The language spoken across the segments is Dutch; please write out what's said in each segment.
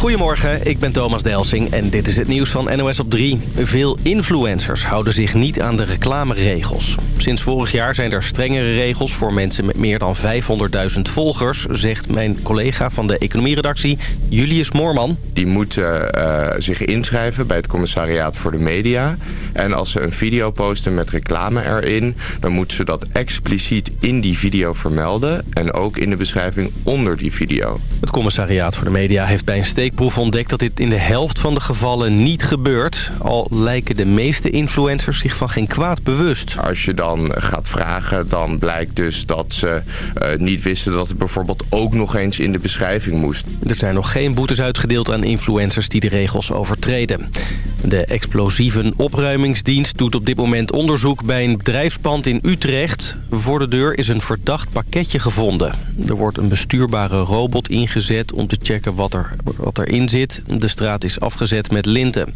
Goedemorgen, ik ben Thomas Delsing en dit is het nieuws van NOS op 3. Veel influencers houden zich niet aan de reclameregels. Sinds vorig jaar zijn er strengere regels voor mensen met meer dan 500.000 volgers... zegt mijn collega van de economieredactie, Julius Moorman. Die moeten uh, zich inschrijven bij het commissariaat voor de media. En als ze een video posten met reclame erin... dan moeten ze dat expliciet in die video vermelden... en ook in de beschrijving onder die video. Het commissariaat voor de media heeft bij een steekproef ontdekt... dat dit in de helft van de gevallen niet gebeurt. Al lijken de meeste influencers zich van geen kwaad bewust. Als je dan gaat vragen, dan blijkt dus dat ze uh, niet wisten... dat het bijvoorbeeld ook nog eens in de beschrijving moest. Er zijn nog geen boetes uitgedeeld aan influencers die de regels overtreden. De explosieve opruimingsdienst doet op dit moment onderzoek bij een bedrijfspand in Utrecht. Voor de deur is een verdacht pakketje gevonden. Er wordt een bestuurbare robot ingezet om te checken wat, er, wat erin zit. De straat is afgezet met linten.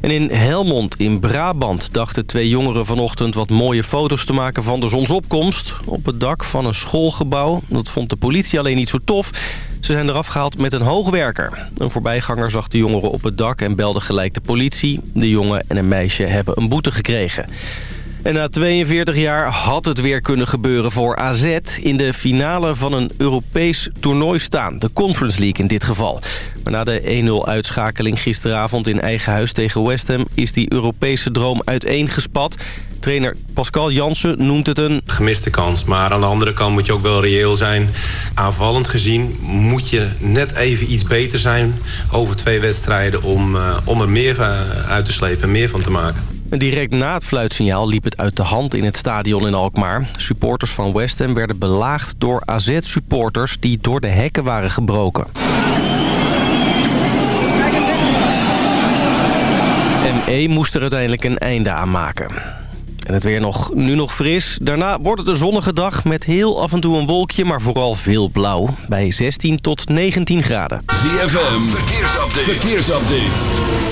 En in Helmond in Brabant dachten twee jongeren vanochtend wat mooie foto's te maken van de zonsopkomst. Op het dak van een schoolgebouw. Dat vond de politie alleen niet zo tof. Ze zijn eraf gehaald met een hoogwerker. Een voorbijganger zag de jongeren op het dak en belde gelijk de politie. De jongen en een meisje hebben een boete gekregen. En na 42 jaar had het weer kunnen gebeuren voor AZ... in de finale van een Europees toernooi staan. De Conference League in dit geval. Maar na de 1-0 uitschakeling gisteravond in eigen huis tegen West Ham... is die Europese droom uiteengespat. Trainer Pascal Jansen noemt het een... Gemiste kans, maar aan de andere kant moet je ook wel reëel zijn. Aanvallend gezien moet je net even iets beter zijn over twee wedstrijden... om, uh, om er meer uh, uit te slepen en meer van te maken. Direct na het fluitsignaal liep het uit de hand in het stadion in Alkmaar. Supporters van West Ham werden belaagd door AZ-supporters die door de hekken waren gebroken. ME moest er uiteindelijk een einde aan maken. En het weer nog, nu nog fris. Daarna wordt het een zonnige dag met heel af en toe een wolkje, maar vooral veel blauw. Bij 16 tot 19 graden. ZFM, verkeersupdate. verkeersupdate.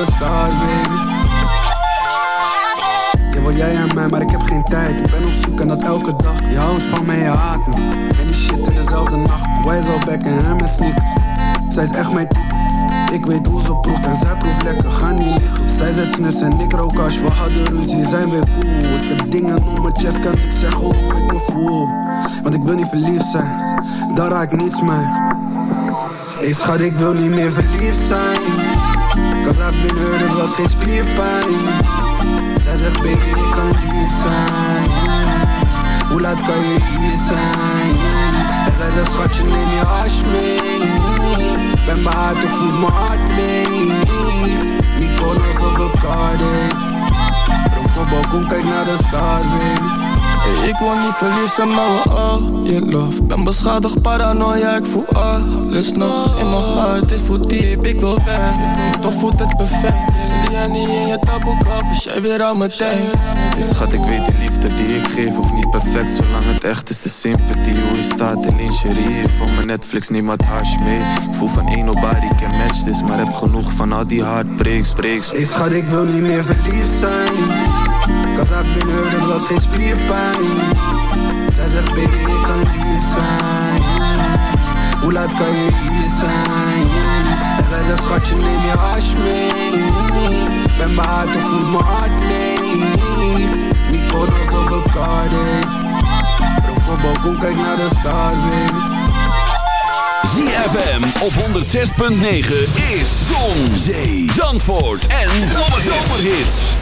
Stars baby. Je wil jij en mij, maar ik heb geen tijd. Ik ben op zoek en dat elke dag. Je houdt van mij, je haat me. En die shit in dezelfde nacht. Wij is al back en hem met sneakers Zij is echt mijn type. Ik weet hoe ze proeft en zij proeft lekker. Ga niet liggen. Zij zet snus en ik rook als We hadden ruzie, zijn weer cool. Ik heb dingen om mijn chest, kan niet zeggen hoe ik me voel. Want ik wil niet verliefd zijn. Daar raak ik niets mee. Hey schat, ik wil niet meer verliefd zijn Been hurt, het was geen spierpijn. Zij zegt baby ik kan lief zijn. Hoe laat kan je hier zijn? En zij zegt schatje neem je hash mee. Ben behaard of voelt mijn hart leeg Mykonos of Bacardi Dronk op balkon kijk naar de stars baby Hey, ik wil niet verliezen, maar we all je love. Ben beschadigd, paranoia, ik voel alles nog In mijn hart, dit voelt diep, ik wil weg. Toch voelt het perfect. Zie jij niet in je taboekap, is jij weer aan mijn tijd. Hey schat, ik weet die liefde die ik geef hoeft niet perfect. Zolang het echt is, de sympathie Hoe je staat in lingerie Van mijn Netflix, neem wat hash mee. Ik voel van één nobody can match this Maar heb genoeg van al die heartbreaks, breaks. Hey schat, ik wil niet meer verliefd zijn Been hurt, het was geen spierpijn. Zij zegt baby, ik kan lief zijn. Hoe laat kan je hier zijn? En zij zegt schatje, neem je hash mee. Ben behaard of voelt mijn hart leeg. Mykonos of Bacardi Dronk op balkon, kijk naar de stars baby. ZFM op 106.9 is Zon, Zee, Zandvoort en Zomerhits.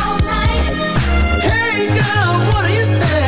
all night. Hey girl, what do you say?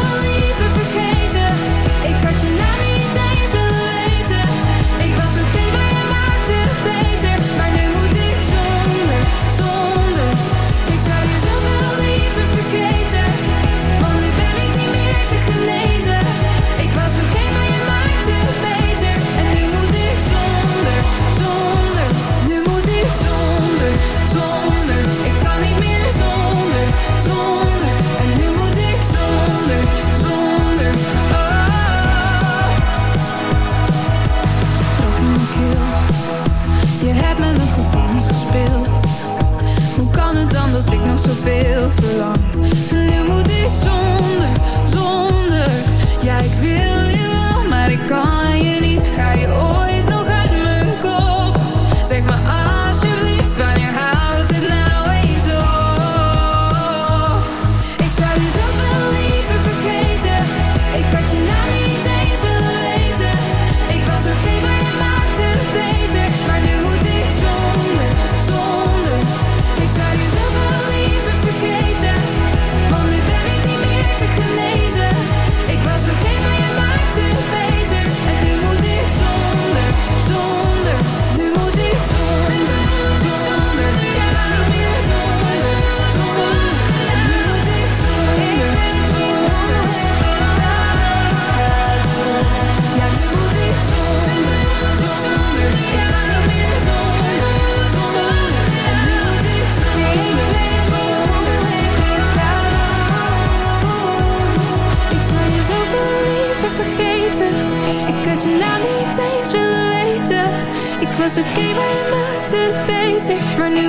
Zou je zoveel beter. Maar nu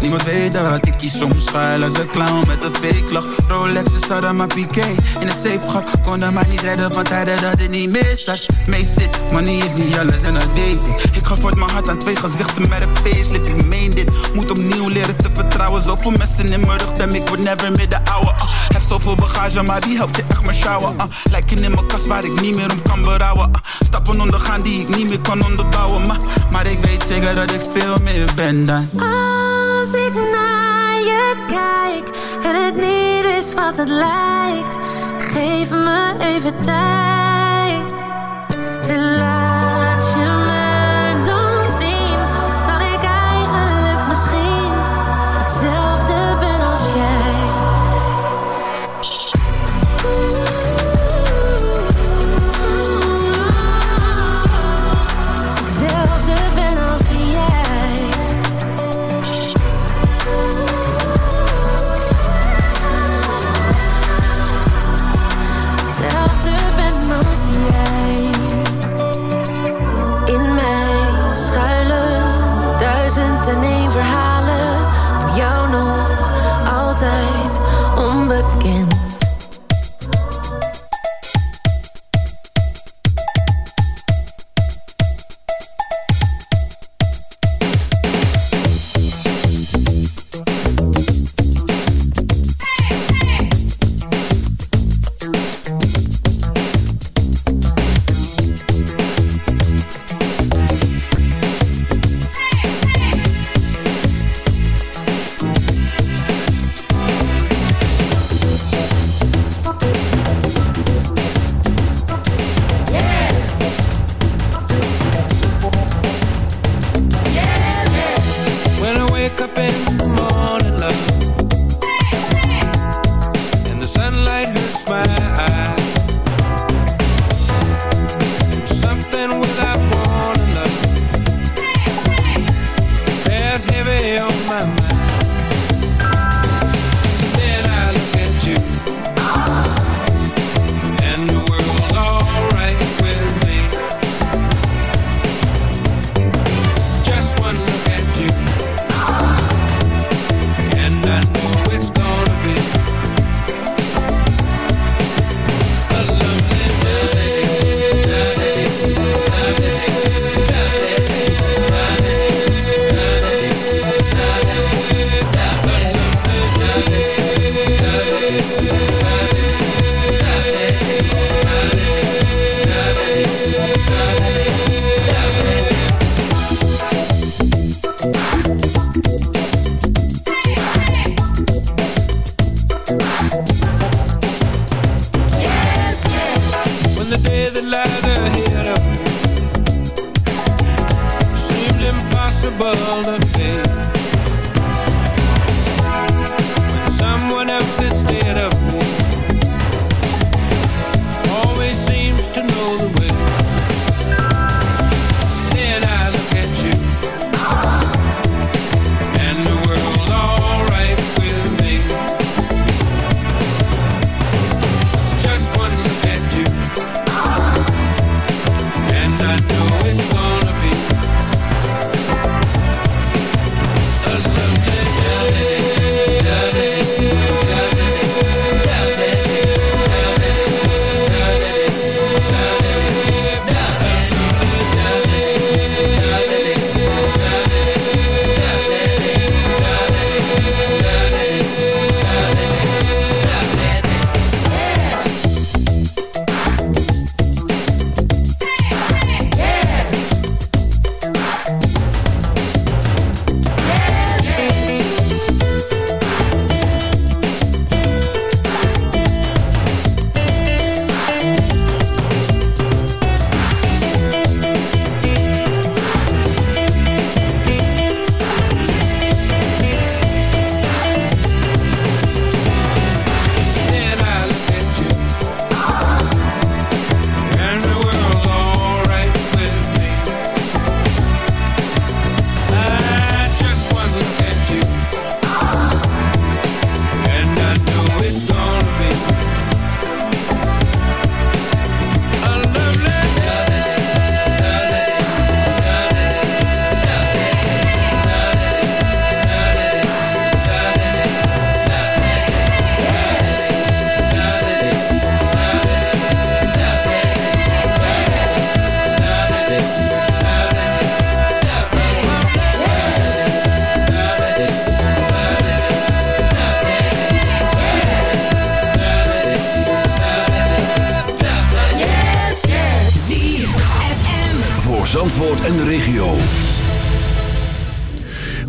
Niemand weet dat ik kies soms schuil als een clown met een fake lach. Rolex is hadden maar piqué in een safe gat. Konden mij niet redden van tijden dat het niet meer zat. Mee zit, money is niet alles en dat weet ik. Ik ga voort mijn hart aan twee gezichten met een facelift. Ik meen dit, moet opnieuw leren te vertrouwen. Zoveel mensen in mijn rug, dem ik word never meer de ouwe. ah. heb zoveel bagage, maar wie helpt je echt maar sjouwen? ah. Lijken in mijn kast waar ik niet meer om kan berouwen. ah. Stappen ondergaan die ik niet meer kan onderbouwen. Maar, maar ik weet zeker dat ik veel meer ben dan. Wat het lijkt, geef me even tijd. En laat Seemed impossible.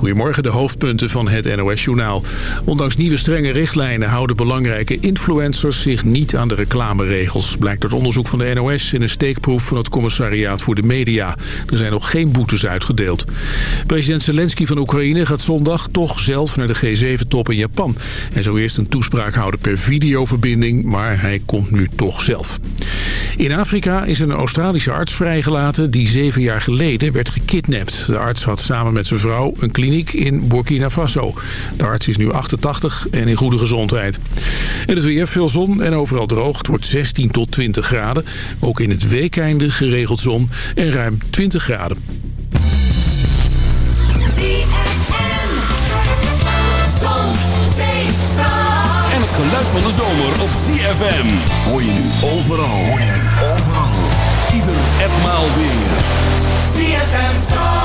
Goedemorgen, de hoofdpunten van het NOS-journaal. Ondanks nieuwe strenge richtlijnen houden belangrijke influencers zich niet aan de reclameregels. Blijkt uit onderzoek van de NOS in een steekproef van het Commissariaat voor de Media. Er zijn nog geen boetes uitgedeeld. President Zelensky van Oekraïne gaat zondag toch zelf naar de G7-top in Japan. Hij zou eerst een toespraak houden per videoverbinding, maar hij komt nu toch zelf. In Afrika is een Australische arts vrijgelaten die zeven jaar geleden werd gekidnapt. De arts had samen met zijn vrouw een kliniek in Burkina Faso. De arts is nu 88 en in goede gezondheid. En het weer, veel zon en overal droog. Het wordt 16 tot 20 graden. Ook in het weekeinde geregeld zon en ruim 20 graden. En het geluid van de zomer op ZFM. Hoor je nu overal. Hoor je nu overal. Ieder en maal weer. ZFM Zandvoort.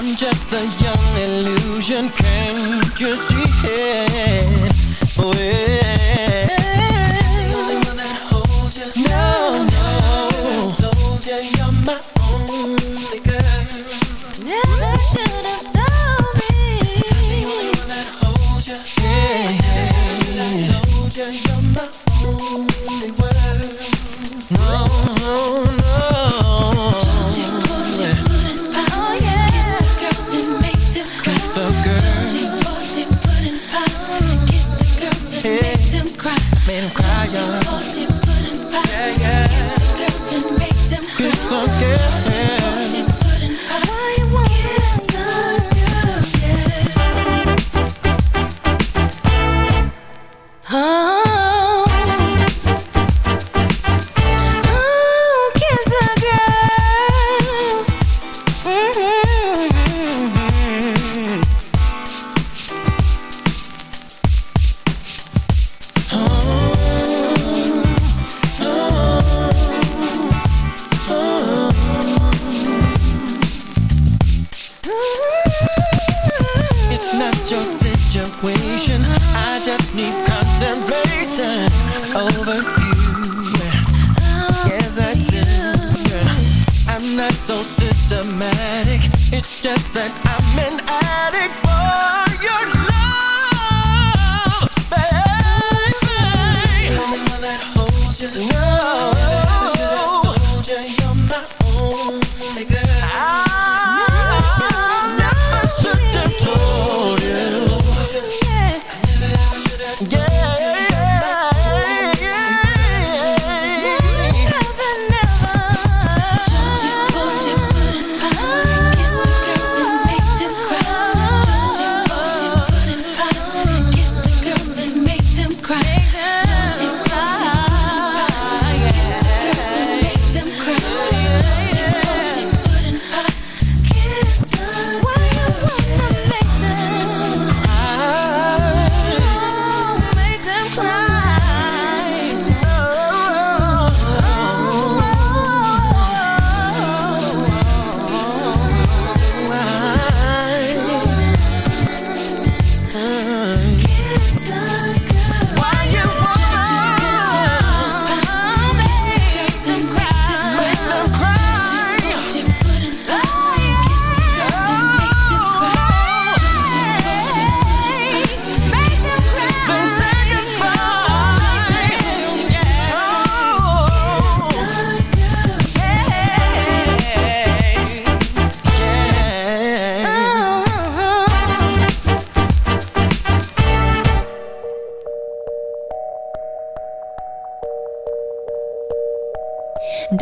I'm just a young illusion. Can't you see it?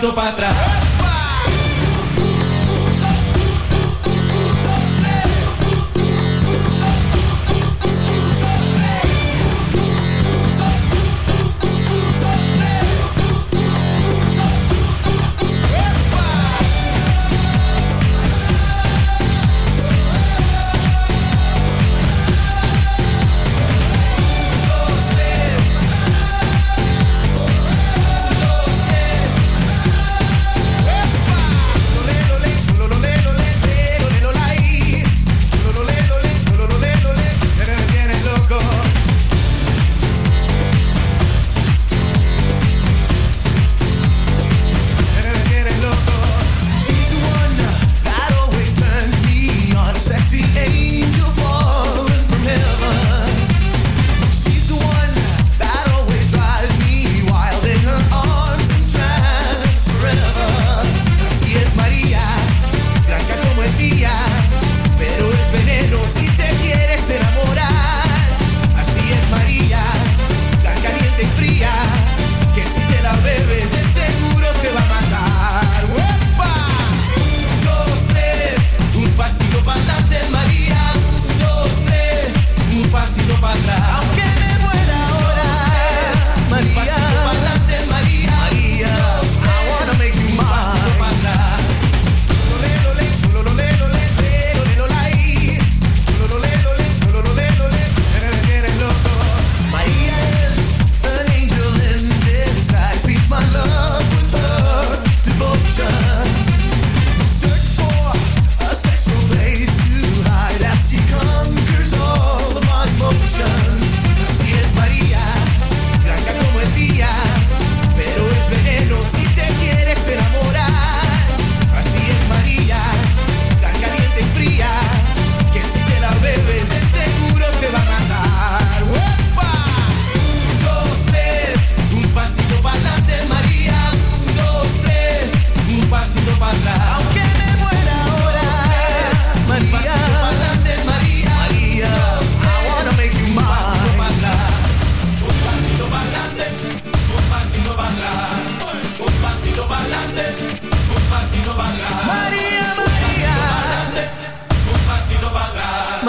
pasito para atrás.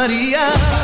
Maria.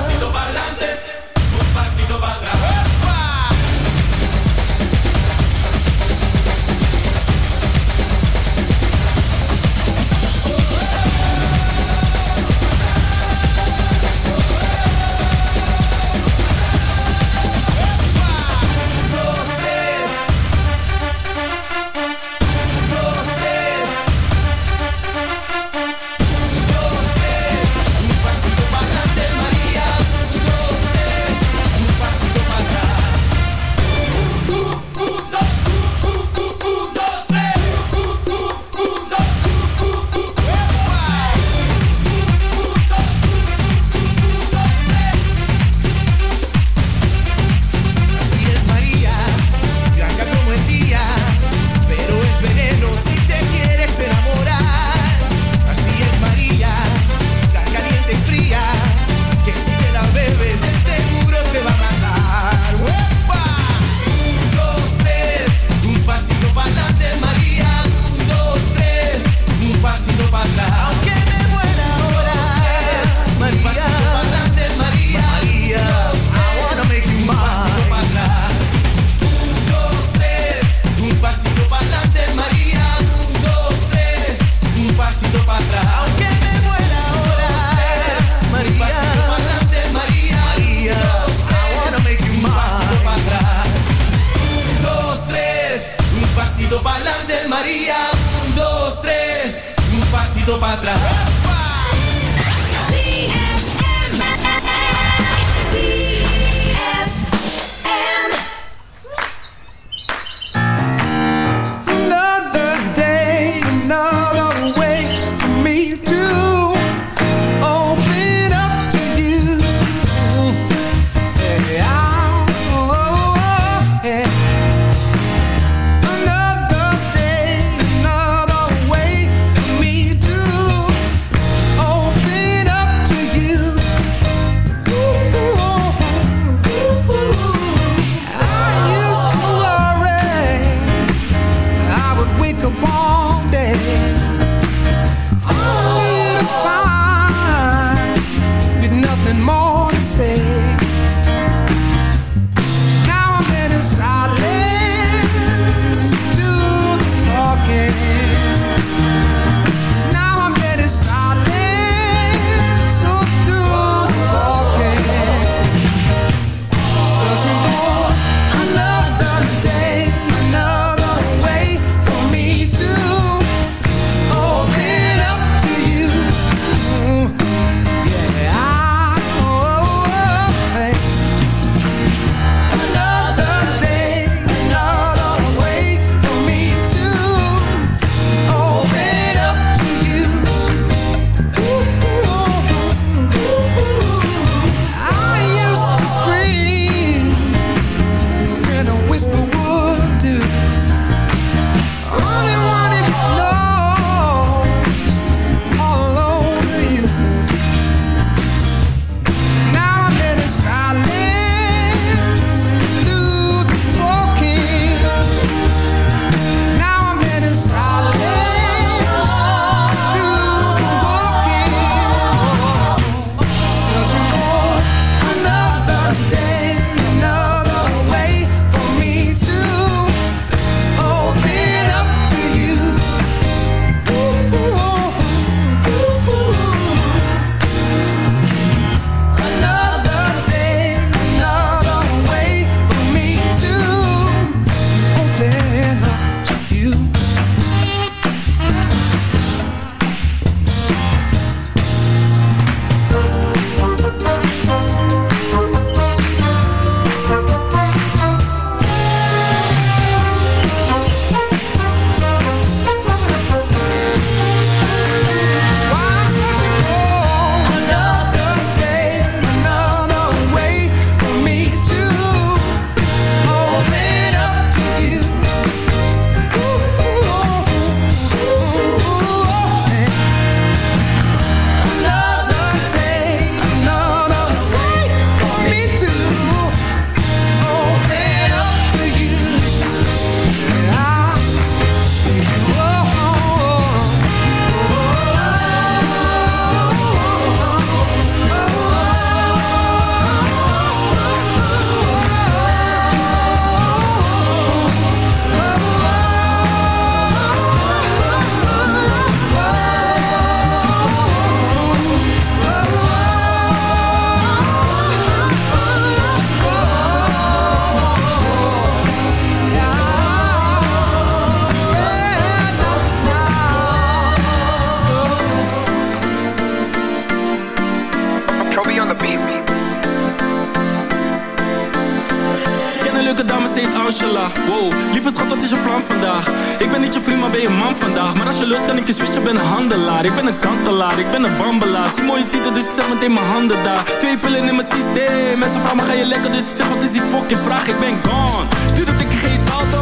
Ik ben niet je vriend, maar ben je man vandaag? Maar als je lukt kan ik je switchen, ben een handelaar. Ik ben een kantelaar, ik ben een bambelaar. Zie mooie titel, dus ik zet meteen mijn handen daar. Twee pillen in mijn systeem. Mensen vragen me ga je lekker, dus ik zeg wat is die fucking vraag? Ik ben gone, stuur dat ik geen salto.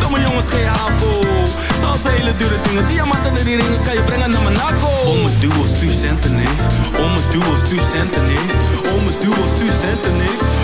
Domme jongens, geen havo. Zout voor hele dure dingen Diamanten en die ringen kan je brengen naar Monaco Om het duo, stuur centen, neef Om het duo, stuur centen, neef Om het duo, stuur centen, neef